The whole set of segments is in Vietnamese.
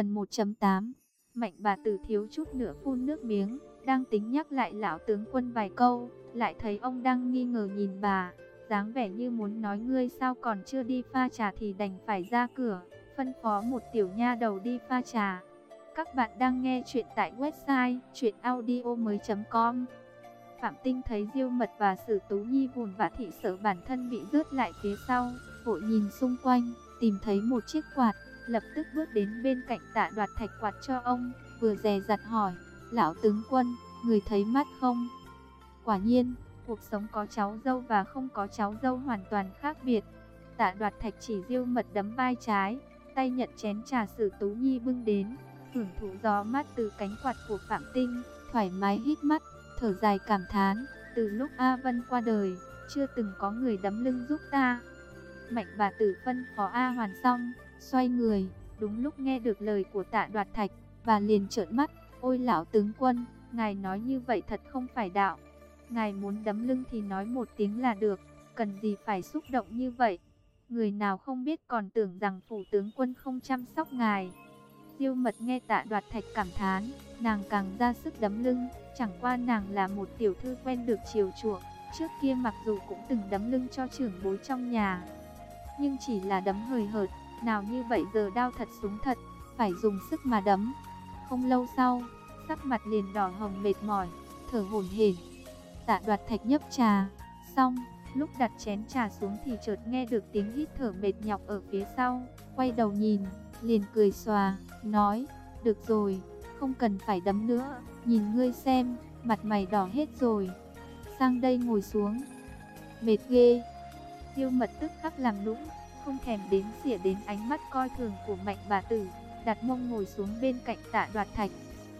Phần 1.8 Mạnh bà tử thiếu chút nữa phun nước miếng, đang tính nhắc lại lão tướng quân vài câu, lại thấy ông đang nghi ngờ nhìn bà, dáng vẻ như muốn nói ngươi sao còn chưa đi pha trà thì đành phải ra cửa, phân phó một tiểu nha đầu đi pha trà. Các bạn đang nghe chuyện tại website chuyenaudio.com Phạm Tinh thấy Diêu Mật và Sử Tú Nhi buồn vã thị sợ bản thân bị rớt lại phía sau, vội nhìn xung quanh, tìm thấy một chiếc quạt, lập tức bước đến bên cạnh tạ đoạt thạch quạt cho ông, vừa dè dặt hỏi, lão tướng quân, người thấy mắt không? Quả nhiên, cuộc sống có cháu dâu và không có cháu dâu hoàn toàn khác biệt. Tạ đoạt thạch chỉ diêu mật đấm vai trái, tay nhận chén trà sử tú nhi bưng đến, hưởng thụ gió mát từ cánh quạt của Phạm Tinh, thoải mái hít mắt, thở dài cảm thán, từ lúc A Vân qua đời, chưa từng có người đấm lưng giúp ta. Mạnh bà tử phân phó A Hoàn xong, xoay người, đúng lúc nghe được lời của tạ đoạt thạch, và liền trợn mắt, ôi lão tướng quân, ngài nói như vậy thật không phải đạo. Ngài muốn đấm lưng thì nói một tiếng là được, cần gì phải xúc động như vậy. Người nào không biết còn tưởng rằng phủ tướng quân không chăm sóc ngài. Diêu mật nghe tạ đoạt thạch cảm thán, nàng càng ra sức đấm lưng, chẳng qua nàng là một tiểu thư quen được chiều chuộng. Trước kia mặc dù cũng từng đấm lưng cho trưởng bối trong nhà, nhưng chỉ là đấm hời hợt, nào như vậy giờ đau thật súng thật, phải dùng sức mà đấm. Không lâu sau, sắc mặt liền đỏ hồng mệt mỏi, thở hổn hển. Tạ Đoạt Thạch nhấp trà, xong, lúc đặt chén trà xuống thì chợt nghe được tiếng hít thở mệt nhọc ở phía sau, quay đầu nhìn, liền cười xòa, nói: "Được rồi, không cần phải đấm nữa, nhìn ngươi xem, mặt mày đỏ hết rồi." Sang đây ngồi xuống. Mệt ghê. Tiêu Mật tức khắc làm nũng, không thèm đến xỉa đến ánh mắt coi thường của mạnh bà tử, đặt mông ngồi xuống bên cạnh tạ đoạt thạch,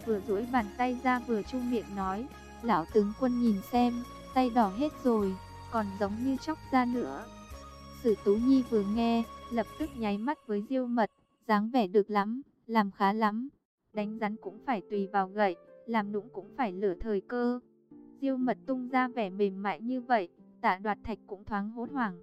vừa duỗi bàn tay ra vừa chu miệng nói, lão tướng quân nhìn xem, tay đỏ hết rồi, còn giống như chóc ra nữa. Sử Tú Nhi vừa nghe, lập tức nháy mắt với Diêu Mật, dáng vẻ được lắm, làm khá lắm. Đánh rắn cũng phải tùy vào gậy, làm nũng cũng phải lửa thời cơ. Diêu Mật tung ra vẻ mềm mại như vậy, Tạ Đoạt Thạch cũng thoáng hốt hoảng.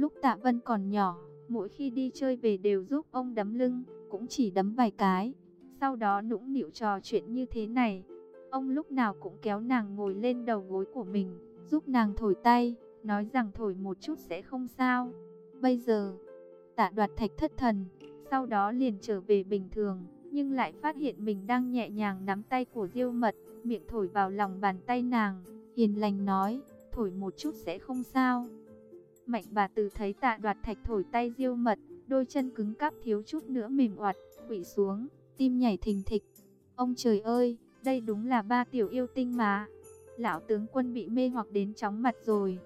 Lúc Tạ Vân còn nhỏ, mỗi khi đi chơi về đều giúp ông đấm lưng, cũng chỉ đấm vài cái. Sau đó nũng nịu trò chuyện như thế này, ông lúc nào cũng kéo nàng ngồi lên đầu gối của mình, giúp nàng thổi tay, nói rằng thổi một chút sẽ không sao. Bây giờ, tạ đoạt thạch thất thần, sau đó liền trở về bình thường, nhưng lại phát hiện mình đang nhẹ nhàng nắm tay của diêu mật, miệng thổi vào lòng bàn tay nàng, hiền lành nói, thổi một chút sẽ không sao. Mạnh bà từ thấy tạ đoạt thạch thổi tay diêu mật, đôi chân cứng cáp thiếu chút nữa mềm oặt, quỵ xuống, tim nhảy thình thịch. Ông trời ơi, đây đúng là ba tiểu yêu tinh mà. Lão tướng quân bị mê hoặc đến chóng mặt rồi.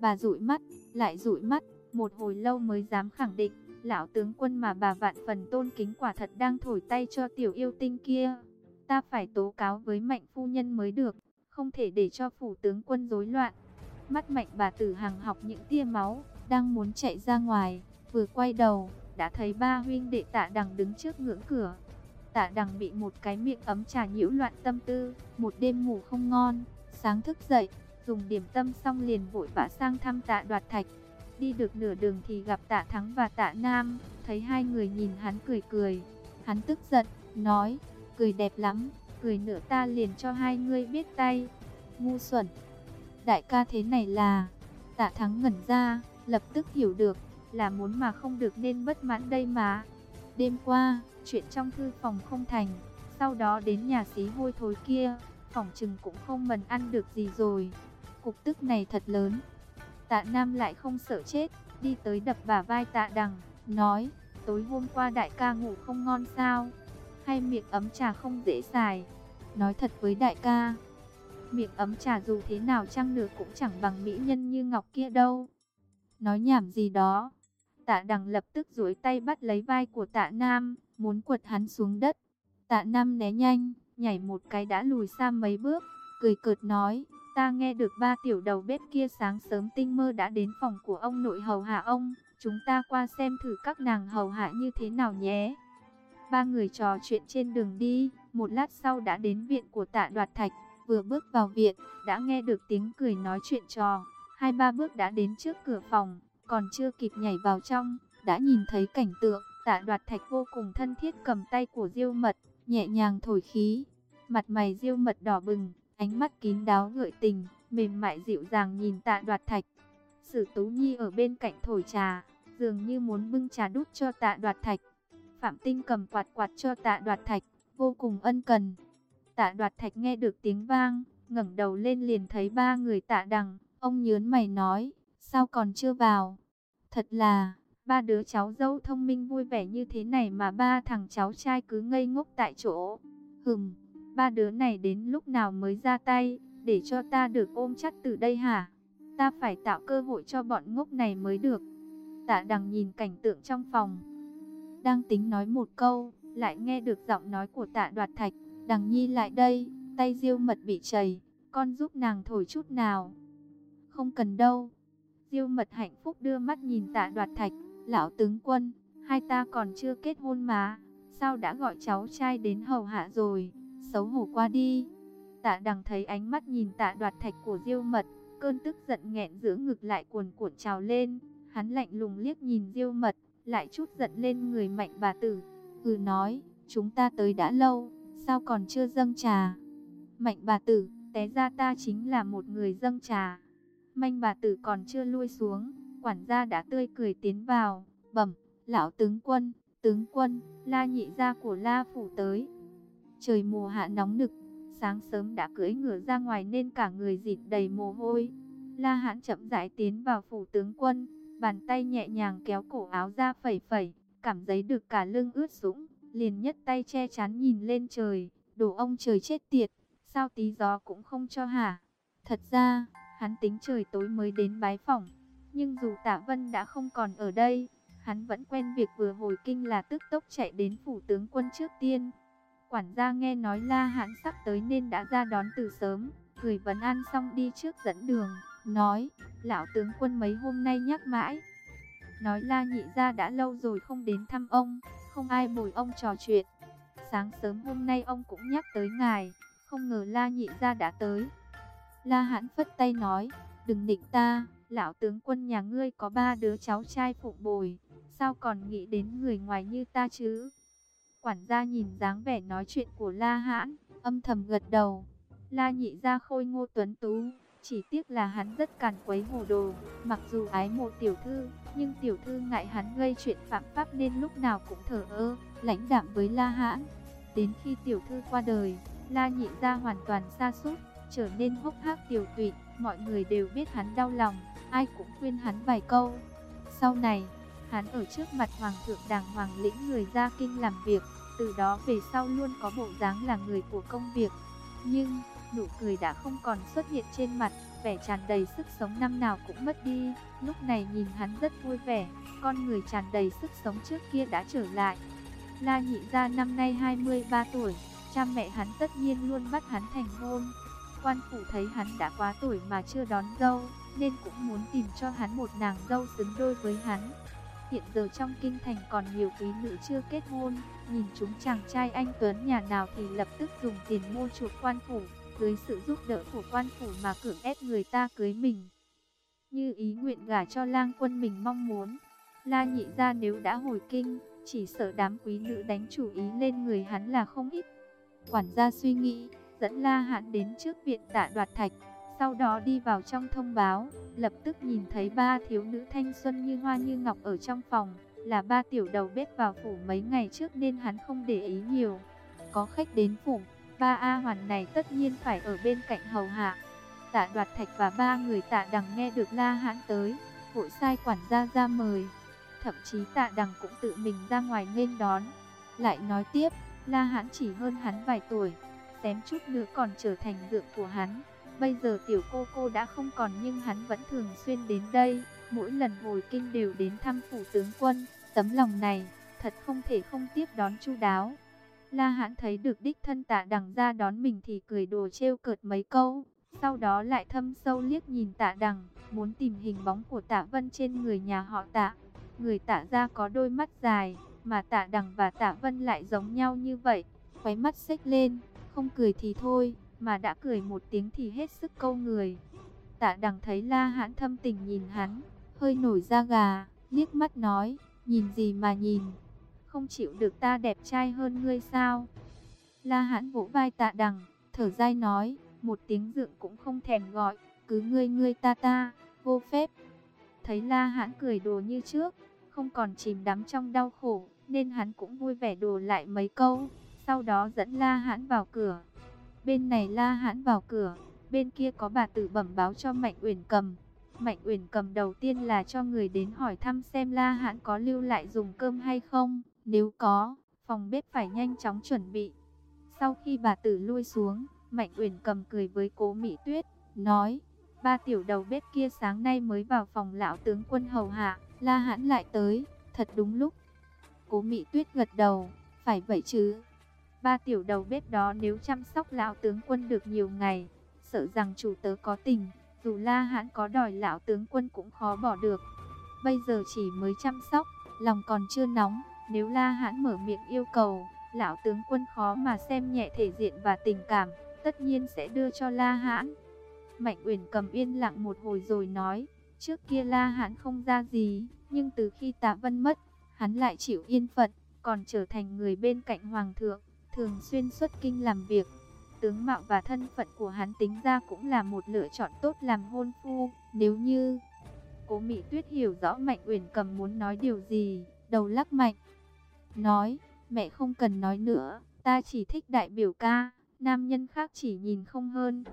Bà dụi mắt, lại dụi mắt, một hồi lâu mới dám khẳng định, lão tướng quân mà bà vạn phần tôn kính quả thật đang thổi tay cho tiểu yêu tinh kia. Ta phải tố cáo với mạnh phu nhân mới được, không thể để cho phủ tướng quân rối loạn. Mắt mạnh bà tử hàng học những tia máu, đang muốn chạy ra ngoài, vừa quay đầu, đã thấy ba huynh đệ tạ đằng đứng trước ngưỡng cửa. Tạ đằng bị một cái miệng ấm trà nhiễu loạn tâm tư, một đêm ngủ không ngon, sáng thức dậy, dùng điểm tâm xong liền vội vã sang thăm tạ đoạt thạch. Đi được nửa đường thì gặp tạ thắng và tạ nam, thấy hai người nhìn hắn cười cười. Hắn tức giận, nói, cười đẹp lắm, cười nữa ta liền cho hai ngươi biết tay. Ngu xuẩn, đại ca thế này là, tạ thắng ngẩn ra, lập tức hiểu được, là muốn mà không được nên bất mãn đây mà. Đêm qua, chuyện trong thư phòng không thành, sau đó đến nhà xí hôi thối kia, phòng chừng cũng không mần ăn được gì rồi. Cục tức này thật lớn. Tạ Nam lại không sợ chết, đi tới đập bả vai tạ đằng, nói, tối hôm qua đại ca ngủ không ngon sao, hay miệng ấm trà không dễ xài. Nói thật với đại ca, miệng ấm trà dù thế nào chăng nữa cũng chẳng bằng mỹ nhân như ngọc kia đâu. Nói nhảm gì đó. Tạ đằng lập tức duỗi tay bắt lấy vai của tạ nam, muốn quật hắn xuống đất. Tạ nam né nhanh, nhảy một cái đã lùi xa mấy bước, cười cợt nói, ta nghe được ba tiểu đầu bếp kia sáng sớm tinh mơ đã đến phòng của ông nội hầu hạ ông, chúng ta qua xem thử các nàng hầu hạ như thế nào nhé. Ba người trò chuyện trên đường đi, một lát sau đã đến viện của tạ đoạt thạch, vừa bước vào viện, đã nghe được tiếng cười nói chuyện trò, hai ba bước đã đến trước cửa phòng, còn chưa kịp nhảy vào trong, đã nhìn thấy cảnh tượng, tạ đoạt thạch vô cùng thân thiết cầm tay của diêu mật, nhẹ nhàng thổi khí. Mặt mày diêu mật đỏ bừng, ánh mắt kín đáo gợi tình, mềm mại dịu dàng nhìn tạ đoạt thạch. Sử Tú Nhi ở bên cạnh thổi trà, dường như muốn bưng trà đút cho tạ đoạt thạch. Phạm Tinh cầm quạt quạt cho tạ đoạt thạch, vô cùng ân cần. Tạ đoạt thạch nghe được tiếng vang, ngẩng đầu lên liền thấy ba người tạ đằng. Ông nhớn mày nói, sao còn chưa vào? Thật là, ba đứa cháu dâu thông minh vui vẻ như thế này mà ba thằng cháu trai cứ ngây ngốc tại chỗ. Hừm, ba đứa này đến lúc nào mới ra tay, để cho ta được ôm chắc từ đây hả? Ta phải tạo cơ hội cho bọn ngốc này mới được. Tạ đằng nhìn cảnh tượng trong phòng. Đang tính nói một câu, lại nghe được giọng nói của tạ đoạt thạch. Đằng nhi lại đây, tay diêu mật bị chảy, con giúp nàng thổi chút nào. Không cần đâu. Diêu mật hạnh phúc đưa mắt nhìn tạ đoạt thạch, lão tướng quân, hai ta còn chưa kết hôn mà, sao đã gọi cháu trai đến hầu hạ rồi, xấu hổ qua đi. Tạ đằng thấy ánh mắt nhìn tạ đoạt thạch của diêu mật, cơn tức giận nghẹn giữa ngực lại cuồn cuộn trào lên, hắn lạnh lùng liếc nhìn diêu mật, lại chút giận lên người mạnh bà tử, ừ nói, chúng ta tới đã lâu, sao còn chưa dâng trà. Mạnh bà tử, té ra ta chính là một người dâng trà. Manh bà tử còn chưa lui xuống, quản gia đã tươi cười tiến vào, bẩm, lão tướng quân, tướng quân, la nhị gia của la phủ tới. Trời mùa hạ nóng nực, sáng sớm đã cưỡi ngựa ra ngoài nên cả người dịt đầy mồ hôi. La hãn chậm rãi tiến vào phủ tướng quân, bàn tay nhẹ nhàng kéo cổ áo ra phẩy phẩy, cảm thấy được cả lưng ướt sũng, liền nhất tay che chắn nhìn lên trời, đổ ông trời chết tiệt, sao tí gió cũng không cho hả? Thật ra, hắn tính trời tối mới đến bái phỏng, nhưng dù Tạ Vân đã không còn ở đây, hắn vẫn quen việc vừa hồi kinh là tức tốc chạy đến phủ tướng quân trước tiên. Quản gia nghe nói La Hãn sắp tới nên đã ra đón từ sớm, gửi vấn an xong đi trước dẫn đường, nói, lão tướng quân mấy hôm nay nhắc mãi. Nói La Nhị gia đã lâu rồi không đến thăm ông, không ai bồi ông trò chuyện. Sáng sớm hôm nay ông cũng nhắc tới ngài, không ngờ La Nhị gia đã tới. La Hãn phất tay nói, đừng nịnh ta, lão tướng quân nhà ngươi có ba đứa cháu trai phụng bồi, sao còn nghĩ đến người ngoài như ta chứ? Quản gia nhìn dáng vẻ nói chuyện của La Hãn, âm thầm gật đầu. La nhị gia khôi ngô tuấn tú, chỉ tiếc là hắn rất càn quấy hồ đồ, mặc dù ái mộ tiểu thư, nhưng tiểu thư ngại hắn gây chuyện phạm pháp nên lúc nào cũng thở ơ, lãnh đạm với La Hãn. Đến khi tiểu thư qua đời, La nhị ra hoàn toàn xa sút trở nên hốc hác tiểu tụy, mọi người đều biết hắn đau lòng, ai cũng khuyên hắn vài câu. Sau này, hắn ở trước mặt hoàng thượng đàng hoàng lĩnh người ra kinh làm việc, từ đó về sau luôn có bộ dáng là người của công việc. Nhưng, nụ cười đã không còn xuất hiện trên mặt, vẻ tràn đầy sức sống năm nào cũng mất đi. Lúc này nhìn hắn rất vui vẻ, con người tràn đầy sức sống trước kia đã trở lại. La nhị gia năm nay 23 tuổi, cha mẹ hắn tất nhiên luôn bắt hắn thành hôn. Quan phủ thấy hắn đã quá tuổi mà chưa đón dâu, nên cũng muốn tìm cho hắn một nàng dâu xứng đôi với hắn. Hiện giờ trong kinh thành còn nhiều quý nữ chưa kết hôn, nhìn chúng chàng trai anh Tuấn nhà nào thì lập tức dùng tiền mua chuộc quan phủ, dưới sự giúp đỡ của quan phủ mà cưỡng ép người ta cưới mình. Như ý nguyện gả cho lang quân mình mong muốn, la nhị ra nếu đã hồi kinh, chỉ sợ đám quý nữ đánh chủ ý lên người hắn là không ít. Quản gia suy nghĩ, dẫn La hạn đến trước viện tạ đoạt thạch, sau đó đi vào trong thông báo, lập tức nhìn thấy ba thiếu nữ thanh xuân như hoa như ngọc ở trong phòng, là ba tiểu đầu bếp vào phủ mấy ngày trước nên hắn không để ý nhiều. Có khách đến phủ, ba A hoàn này tất nhiên phải ở bên cạnh hầu hạ. Tạ đoạt thạch và ba người tạ đằng nghe được La Hãn tới, vội sai quản gia ra mời. Thậm chí tạ đằng cũng tự mình ra ngoài nghênh đón. Lại nói tiếp, La Hãn chỉ hơn hắn vài tuổi, xém chút nữa còn trở thành dượng của hắn. Bây giờ tiểu cô cô đã không còn nhưng hắn vẫn thường xuyên đến đây, mỗi lần hồi kinh đều đến thăm phủ tướng quân. Tấm lòng này, thật không thể không tiếp đón chu đáo. La Hãn thấy được đích thân tạ đằng ra đón mình thì cười đồ trêu cợt mấy câu. Sau đó lại thâm sâu liếc nhìn tạ đằng, muốn tìm hình bóng của tạ vân trên người nhà họ tạ. Người tạ ra có đôi mắt dài, mà tạ đằng và tạ vân lại giống nhau như vậy. Khóe mắt xếch lên, không cười thì thôi, mà đã cười một tiếng thì hết sức câu người. Tạ đằng thấy La Hãn thâm tình nhìn hắn, hơi nổi da gà, liếc mắt nói, nhìn gì mà nhìn, không chịu được ta đẹp trai hơn ngươi sao? La Hãn vỗ vai tạ đằng, thở dai nói, một tiếng dượng cũng không thèm gọi, cứ ngươi ngươi ta ta, vô phép. Thấy La Hãn cười đùa như trước, không còn chìm đắm trong đau khổ, nên hắn cũng vui vẻ đùa lại mấy câu, sau đó dẫn La Hãn vào cửa. Bên này La Hãn vào cửa, bên kia có bà tử bẩm báo cho Mạnh Uyển Cầm. Mạnh Uyển Cầm đầu tiên là cho người đến hỏi thăm xem La Hãn có lưu lại dùng cơm hay không, nếu có, phòng bếp phải nhanh chóng chuẩn bị. Sau khi bà tử lui xuống, Mạnh Uyển Cầm cười với Cố Mỹ Tuyết, nói: "Ba tiểu đầu bếp kia sáng nay mới vào phòng lão tướng quân hầu hạ, La Hãn lại tới, thật đúng lúc." Cố Mỹ Tuyết gật đầu, "Phải vậy chứ?" Ba tiểu đầu bếp đó nếu chăm sóc lão tướng quân được nhiều ngày, sợ rằng chủ tớ có tình, dù La Hãn có đòi lão tướng quân cũng khó bỏ được. Bây giờ chỉ mới chăm sóc, lòng còn chưa nóng, nếu La Hãn mở miệng yêu cầu, lão tướng quân khó mà xem nhẹ thể diện và tình cảm, tất nhiên sẽ đưa cho La Hãn. Mạnh Uyển cầm yên lặng một hồi rồi nói, trước kia La Hãn không ra gì, nhưng từ khi Tạ Vân mất, hắn lại chịu yên phận, còn trở thành người bên cạnh hoàng thượng, thường xuyên xuất kinh làm việc. Tướng mạo và thân phận của hắn tính ra cũng là một lựa chọn tốt làm hôn phu, nếu như Cố Mỹ Tuyết hiểu rõ Mạnh Uyển Cầm muốn nói điều gì, đầu lắc mạnh, nói: "Mẹ không cần nói nữa, ta chỉ thích đại biểu ca." nam nhân khác chỉ nhìn không hơn.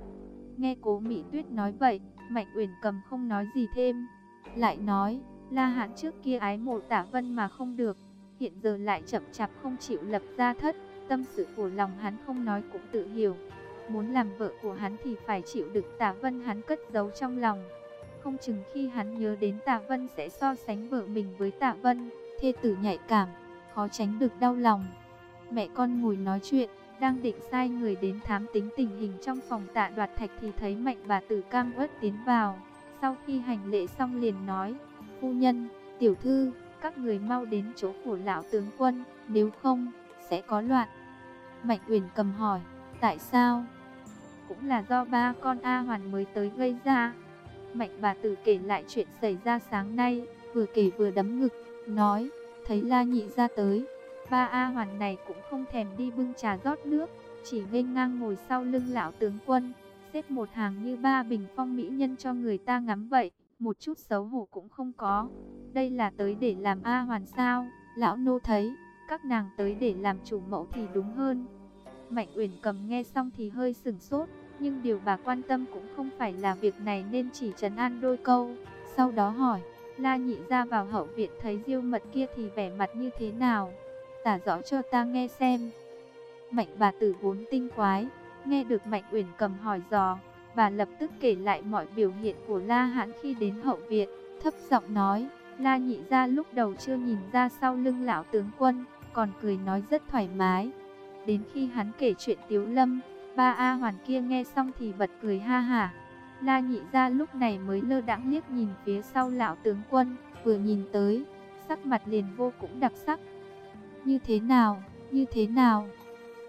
Nghe cố Mỹ Tuyết nói vậy, Mạnh Uyển cầm không nói gì thêm. Lại nói, La Hán trước kia ái mộ tả vân mà không được, hiện giờ lại chậm chạp không chịu lập gia thất, tâm sự của lòng hắn không nói cũng tự hiểu. Muốn làm vợ của hắn thì phải chịu được Tạ vân hắn cất giấu trong lòng. Không chừng khi hắn nhớ đến Tạ vân sẽ so sánh vợ mình với Tạ vân, thê tử nhạy cảm, khó tránh được đau lòng. Mẹ con ngồi nói chuyện, đang định sai người đến thám tính tình hình trong phòng tạ đoạt thạch thì thấy mạnh bà tử cam uất tiến vào. Sau khi hành lễ xong liền nói, phu nhân, tiểu thư, các người mau đến chỗ của lão tướng quân, nếu không, sẽ có loạn. Mạnh Uyển cầm hỏi, tại sao? Cũng là do ba con A Hoàn mới tới gây ra. Mạnh bà tử kể lại chuyện xảy ra sáng nay, vừa kể vừa đấm ngực, nói, thấy La Nhị ra tới, Ba A Hoàn này cũng không thèm đi bưng trà rót nước, chỉ nghênh ngang ngồi sau lưng lão tướng quân, xếp một hàng như ba bình phong mỹ nhân cho người ta ngắm vậy, một chút xấu hổ cũng không có. Đây là tới để làm A Hoàn sao? Lão nô thấy, các nàng tới để làm chủ mẫu thì đúng hơn. Mạnh Uyển cầm nghe xong thì hơi sừng sốt, nhưng điều bà quan tâm cũng không phải là việc này nên chỉ trấn an đôi câu. Sau đó hỏi, La Nhị ra vào hậu viện thấy Diêu Mật kia thì vẻ mặt như thế nào? tả rõ cho ta nghe xem. Mạnh bà tử vốn tinh quái, nghe được Mạnh Uyển cầm hỏi dò, bà lập tức kể lại mọi biểu hiện của La Hãn khi đến hậu viện, thấp giọng nói, La Nhị gia lúc đầu chưa nhìn ra sau lưng lão tướng quân, còn cười nói rất thoải mái. Đến khi hắn kể chuyện Tiếu Lâm, ba A Hoàn kia nghe xong thì bật cười ha hả. La Nhị gia lúc này mới lơ đãng liếc nhìn phía sau lão tướng quân, vừa nhìn tới, sắc mặt liền vô cùng đặc sắc, như thế nào, như thế nào?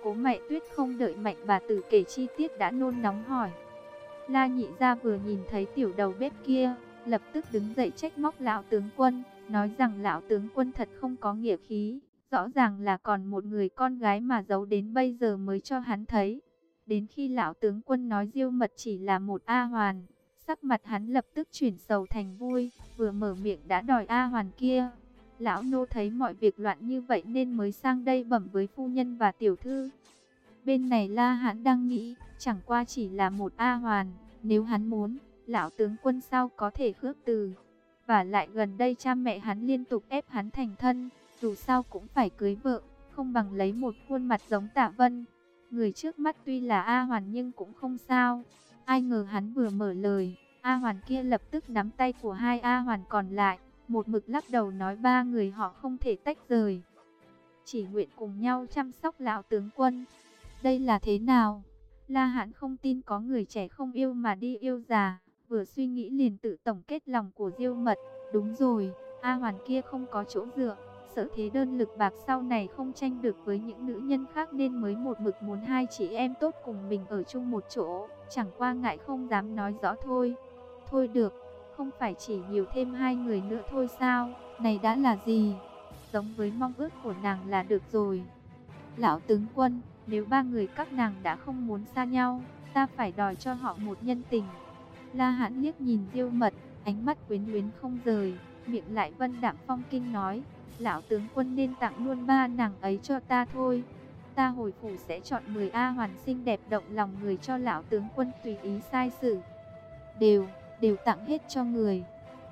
Cố mẹ tuyết không đợi mạnh bà tử kể chi tiết đã nôn nóng hỏi. La nhị ra vừa nhìn thấy tiểu đầu bếp kia, lập tức đứng dậy trách móc lão tướng quân, nói rằng lão tướng quân thật không có nghĩa khí, rõ ràng là còn một người con gái mà giấu đến bây giờ mới cho hắn thấy. Đến khi lão tướng quân nói diêu mật chỉ là một A hoàn, sắc mặt hắn lập tức chuyển sầu thành vui, vừa mở miệng đã đòi A hoàn kia. Lão nô thấy mọi việc loạn như vậy nên mới sang đây bẩm với phu nhân và tiểu thư. Bên này La Hãn đang nghĩ, chẳng qua chỉ là một A hoàn, nếu hắn muốn, lão tướng quân sao có thể khước từ. Và lại gần đây cha mẹ hắn liên tục ép hắn thành thân, dù sao cũng phải cưới vợ, không bằng lấy một khuôn mặt giống Tạ Vân. Người trước mắt tuy là A hoàn nhưng cũng không sao. Ai ngờ hắn vừa mở lời, A hoàn kia lập tức nắm tay của hai A hoàn còn lại một mực lắc đầu nói ba người họ không thể tách rời. Chỉ nguyện cùng nhau chăm sóc lão tướng quân. Đây là thế nào? La Hãn không tin có người trẻ không yêu mà đi yêu già. Vừa suy nghĩ liền tự tổng kết lòng của Diêu Mật. Đúng rồi, A Hoàn kia không có chỗ dựa. Sợ thế đơn lực bạc sau này không tranh được với những nữ nhân khác nên mới một mực muốn hai chị em tốt cùng mình ở chung một chỗ. Chẳng qua ngại không dám nói rõ thôi. Thôi được, không phải chỉ nhiều thêm hai người nữa thôi sao? Này đã là gì? giống với mong ước của nàng là được rồi. Lão tướng quân, nếu ba người các nàng đã không muốn xa nhau, ta phải đòi cho họ một nhân tình. La Hãn liếc nhìn Diêu Mật, ánh mắt quyến luyến không rời, miệng lại vân đạm phong kinh nói, lão tướng quân nên tặng luôn ba nàng ấy cho ta thôi. Ta hồi phủ sẽ chọn 10 A hoàn sinh đẹp động lòng người cho lão tướng quân tùy ý sai xử. Đều, đều tặng hết cho người.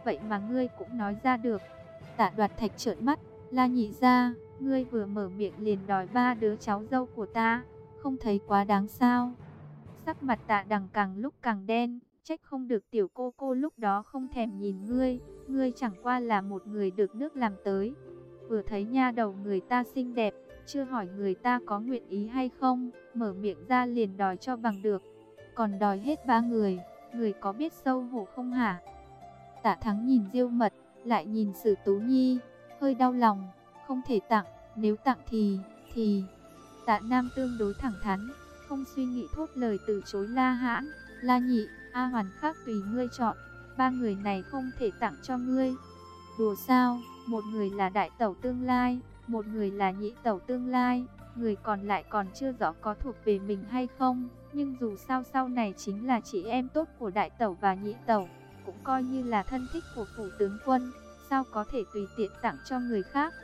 Vậy mà ngươi cũng nói ra được. Tạ đoạt thạch trợn mắt, la nhị ra, ngươi vừa mở miệng liền đòi ba đứa cháu dâu của ta, không thấy quá đáng sao. Sắc mặt tạ đằng càng lúc càng đen, trách không được tiểu cô cô lúc đó không thèm nhìn ngươi, ngươi chẳng qua là một người được nước làm tới. Vừa thấy nha đầu người ta xinh đẹp, chưa hỏi người ta có nguyện ý hay không, mở miệng ra liền đòi cho bằng được. Còn đòi hết ba người, người có biết sâu hổ không hả? Tạ thắng nhìn diêu mật, lại nhìn sử tú nhi, hơi đau lòng, không thể tặng, nếu tặng thì, thì... Tạ Nam tương đối thẳng thắn, không suy nghĩ thốt lời từ chối La Hãn, La Nhị, A Hoàn khác tùy ngươi chọn, ba người này không thể tặng cho ngươi. Đùa sao, một người là đại tẩu tương lai, một người là nhị tẩu tương lai, người còn lại còn chưa rõ có thuộc về mình hay không, nhưng dù sao sau này chính là chị em tốt của đại tẩu và nhị tẩu, cũng coi như là thân thích của phủ tướng quân, sao có thể tùy tiện tặng cho người khác.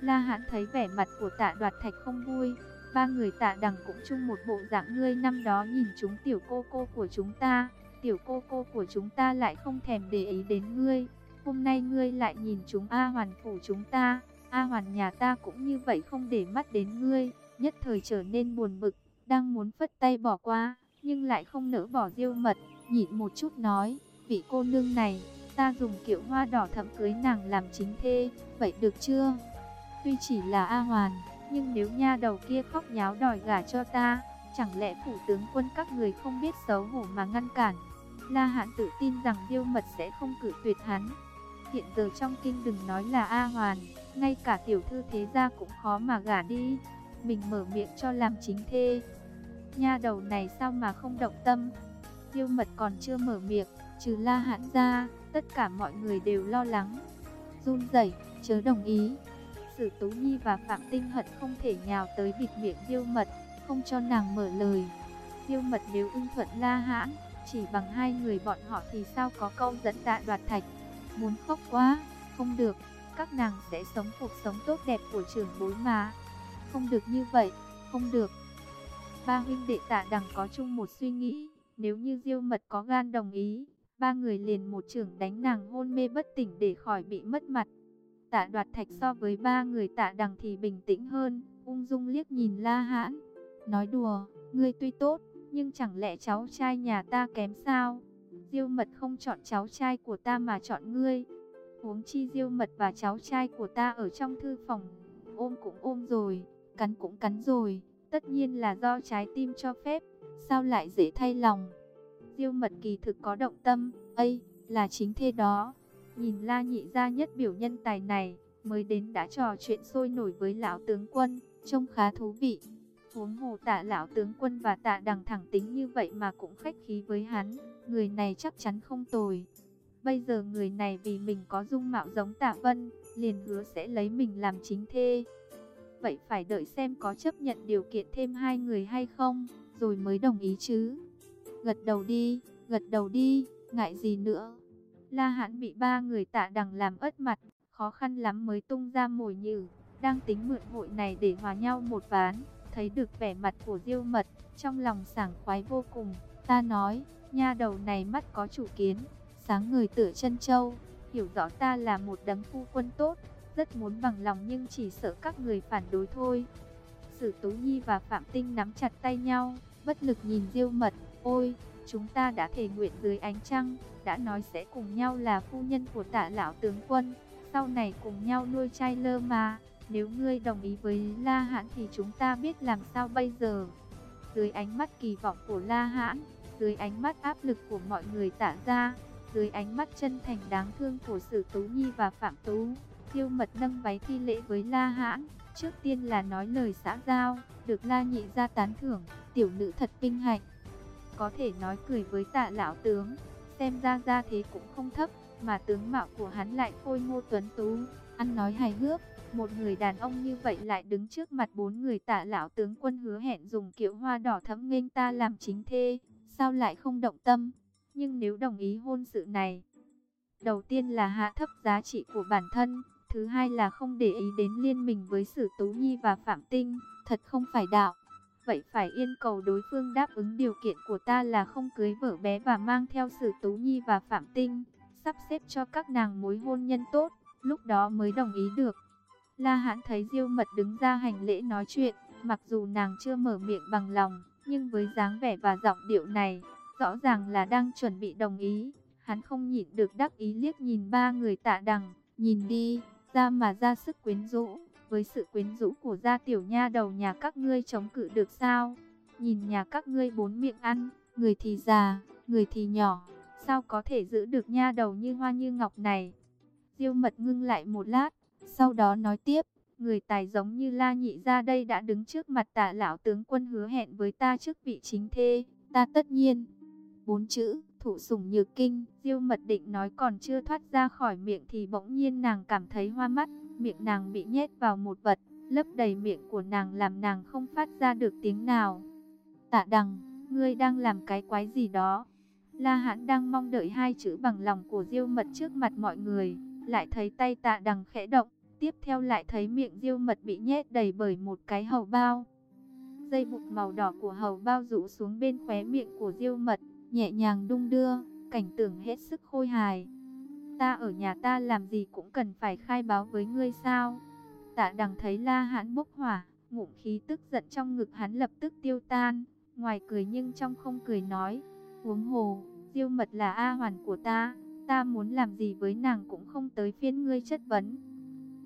La Hãn thấy vẻ mặt của tạ đoạt thạch không vui, ba người tạ đằng cũng chung một bộ dạng ngươi năm đó nhìn chúng tiểu cô cô của chúng ta, tiểu cô cô của chúng ta lại không thèm để ý đến ngươi, hôm nay ngươi lại nhìn chúng A hoàn phủ chúng ta, A hoàn nhà ta cũng như vậy không để mắt đến ngươi, nhất thời trở nên buồn bực, đang muốn phất tay bỏ qua, nhưng lại không nỡ bỏ diêu mật, nhịn một chút nói, vị cô nương này, ta dùng kiệu hoa đỏ thẫm cưới nàng làm chính thê, vậy được chưa? Tuy chỉ là A hoàn, nhưng nếu nha đầu kia khóc nháo đòi gả cho ta, chẳng lẽ phủ tướng quân các người không biết xấu hổ mà ngăn cản? La Hãn tự tin rằng Diêu Mật sẽ không cử tuyệt hắn. Hiện giờ trong kinh đừng nói là A Hoàn, ngay cả tiểu thư thế gia cũng khó mà gả đi. Mình mở miệng cho làm chính thê. Nha đầu này sao mà không động tâm? Diêu Mật còn chưa mở miệng, trừ La Hãn ra, tất cả mọi người đều lo lắng. Run rẩy, chớ đồng ý. Sử Tú Nhi và Phạm Tinh Hận không thể nhào tới bịt miệng Diêu Mật, không cho nàng mở lời. Diêu Mật nếu ưng thuận La Hãn, chỉ bằng hai người bọn họ thì sao có câu dẫn tạ đoạt thạch. Muốn khóc quá, không được, các nàng sẽ sống cuộc sống tốt đẹp của trường bối mà. Không được như vậy, không được. Ba huynh đệ tạ đằng có chung một suy nghĩ, nếu như diêu mật có gan đồng ý, ba người liền một trường đánh nàng hôn mê bất tỉnh để khỏi bị mất mặt. Tạ đoạt thạch so với ba người tạ đằng thì bình tĩnh hơn, ung dung liếc nhìn la hãn. Nói đùa, ngươi tuy tốt, nhưng chẳng lẽ cháu trai nhà ta kém sao? Diêu mật không chọn cháu trai của ta mà chọn ngươi. Huống chi diêu mật và cháu trai của ta ở trong thư phòng. Ôm cũng ôm rồi, cắn cũng cắn rồi. Tất nhiên là do trái tim cho phép. Sao lại dễ thay lòng? Diêu mật kỳ thực có động tâm. Ây, là chính thế đó. Nhìn la nhị gia nhất biểu nhân tài này. Mới đến đã trò chuyện sôi nổi với lão tướng quân. Trông khá thú vị. Huống hồ tạ lão tướng quân và tạ đằng thẳng tính như vậy mà cũng khách khí với hắn, người này chắc chắn không tồi. Bây giờ người này vì mình có dung mạo giống tạ vân, liền hứa sẽ lấy mình làm chính thê. Vậy phải đợi xem có chấp nhận điều kiện thêm hai người hay không, rồi mới đồng ý chứ. Gật đầu đi, gật đầu đi, ngại gì nữa. La hãn bị ba người tạ đằng làm ớt mặt, khó khăn lắm mới tung ra mồi nhử, đang tính mượn hội này để hòa nhau một ván. Thấy được vẻ mặt của Diêu Mật, trong lòng sảng khoái vô cùng. Ta nói, nha đầu này mắt có chủ kiến, sáng người tựa chân châu, hiểu rõ ta là một đấng phu quân tốt, rất muốn bằng lòng nhưng chỉ sợ các người phản đối thôi. Sử Tú Nhi và Phạm Tinh nắm chặt tay nhau, bất lực nhìn Diêu Mật, ôi, chúng ta đã thề nguyện dưới ánh trăng, đã nói sẽ cùng nhau là phu nhân của tạ lão tướng quân, sau này cùng nhau nuôi trai lơ mà. Nếu ngươi đồng ý với La Hãn thì chúng ta biết làm sao bây giờ. Dưới ánh mắt kỳ vọng của La Hãn, dưới ánh mắt áp lực của mọi người tả ra, dưới ánh mắt chân thành đáng thương của Sử Tú Nhi và Phạm Tú, Tiêu Mật nâng váy thi lễ với La Hãn, trước tiên là nói lời xã giao, được La Nhị ra tán thưởng, tiểu nữ thật vinh hạnh. Có thể nói cười với tạ lão tướng, xem ra ra thế cũng không thấp, mà tướng mạo của hắn lại khôi ngô tuấn tú, ăn nói hài hước, một người đàn ông như vậy lại đứng trước mặt bốn người tả lão tướng quân hứa hẹn dùng kiệu hoa đỏ thẫm nghênh ta làm chính thê, sao lại không động tâm? Nhưng nếu đồng ý hôn sự này, đầu tiên là hạ thấp giá trị của bản thân, thứ hai là không để ý đến liên minh với Sử Tú Nhi và Phạm Tinh, thật không phải đạo. Vậy phải yên cầu đối phương đáp ứng điều kiện của ta là không cưới vợ bé và mang theo Sử Tú Nhi và Phạm Tinh, sắp xếp cho các nàng mối hôn nhân tốt, lúc đó mới đồng ý được. La Hãn thấy Diêu Mật đứng ra hành lễ nói chuyện, mặc dù nàng chưa mở miệng bằng lòng, nhưng với dáng vẻ và giọng điệu này, rõ ràng là đang chuẩn bị đồng ý. Hắn không nhịn được đắc ý liếc nhìn ba người tạ đằng, nhìn đi, ra mà ra sức quyến rũ, với sự quyến rũ của gia tiểu nha đầu nhà các ngươi chống cự được sao? Nhìn nhà các ngươi bốn miệng ăn, người thì già, người thì nhỏ, sao có thể giữ được nha đầu như hoa như ngọc này? Diêu mật ngưng lại một lát, sau đó nói tiếp, người tài giống như La Nhị ra đây đã đứng trước mặt tả lão tướng quân hứa hẹn với ta trước vị chính thê, ta tất nhiên. Bốn chữ, thụ sủng nhược kinh, diêu mật định nói còn chưa thoát ra khỏi miệng thì bỗng nhiên nàng cảm thấy hoa mắt, miệng nàng bị nhét vào một vật, lấp đầy miệng của nàng làm nàng không phát ra được tiếng nào. Tạ đằng, ngươi đang làm cái quái gì đó? La hãn đang mong đợi hai chữ bằng lòng của diêu mật trước mặt mọi người lại thấy tay tạ đằng khẽ động, tiếp theo lại thấy miệng diêu mật bị nhét đầy bởi một cái hầu bao. Dây buộc màu đỏ của hầu bao rũ xuống bên khóe miệng của diêu mật, nhẹ nhàng đung đưa, cảnh tượng hết sức khôi hài. Ta ở nhà ta làm gì cũng cần phải khai báo với ngươi sao? Tạ đằng thấy la hãn bốc hỏa, ngụm khí tức giận trong ngực hắn lập tức tiêu tan, ngoài cười nhưng trong không cười nói, huống hồ, diêu mật là A hoàn của ta, ta muốn làm gì với nàng cũng không tới phiên ngươi chất vấn.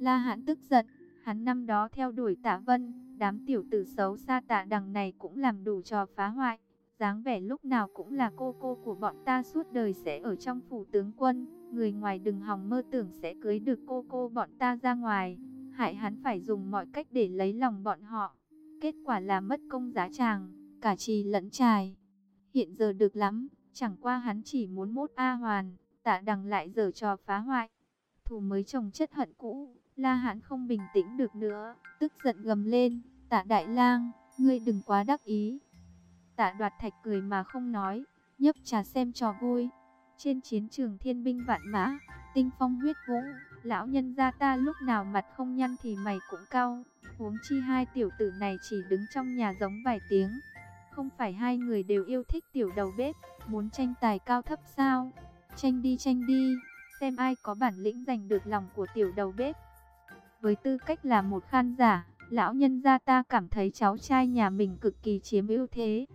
La Hãn tức giận, hắn năm đó theo đuổi Tạ Vân, đám tiểu tử xấu xa Tạ Đằng này cũng làm đủ trò phá hoại, dáng vẻ lúc nào cũng là cô cô của bọn ta suốt đời sẽ ở trong phủ tướng quân, người ngoài đừng hòng mơ tưởng sẽ cưới được cô cô bọn ta ra ngoài, hại hắn phải dùng mọi cách để lấy lòng bọn họ. Kết quả là mất công giá chàng, cả trì lẫn trài. Hiện giờ được lắm, chẳng qua hắn chỉ muốn mốt A Hoàn tạ đằng lại giờ trò phá hoại. Thù mới chồng chất hận cũ, La Hãn không bình tĩnh được nữa, tức giận gầm lên, tạ đại lang, ngươi đừng quá đắc ý. Tạ đoạt thạch cười mà không nói, nhấp trà xem trò vui. Trên chiến trường thiên binh vạn mã, tinh phong huyết vũ, lão nhân gia ta lúc nào mặt không nhăn thì mày cũng cau. Huống chi hai tiểu tử này chỉ đứng trong nhà giống vài tiếng. Không phải hai người đều yêu thích tiểu đầu bếp, muốn tranh tài cao thấp sao? Tranh đi tranh đi, xem ai có bản lĩnh giành được lòng của tiểu đầu bếp. Với tư cách là một khan giả, lão nhân gia ta cảm thấy cháu trai nhà mình cực kỳ chiếm ưu thế,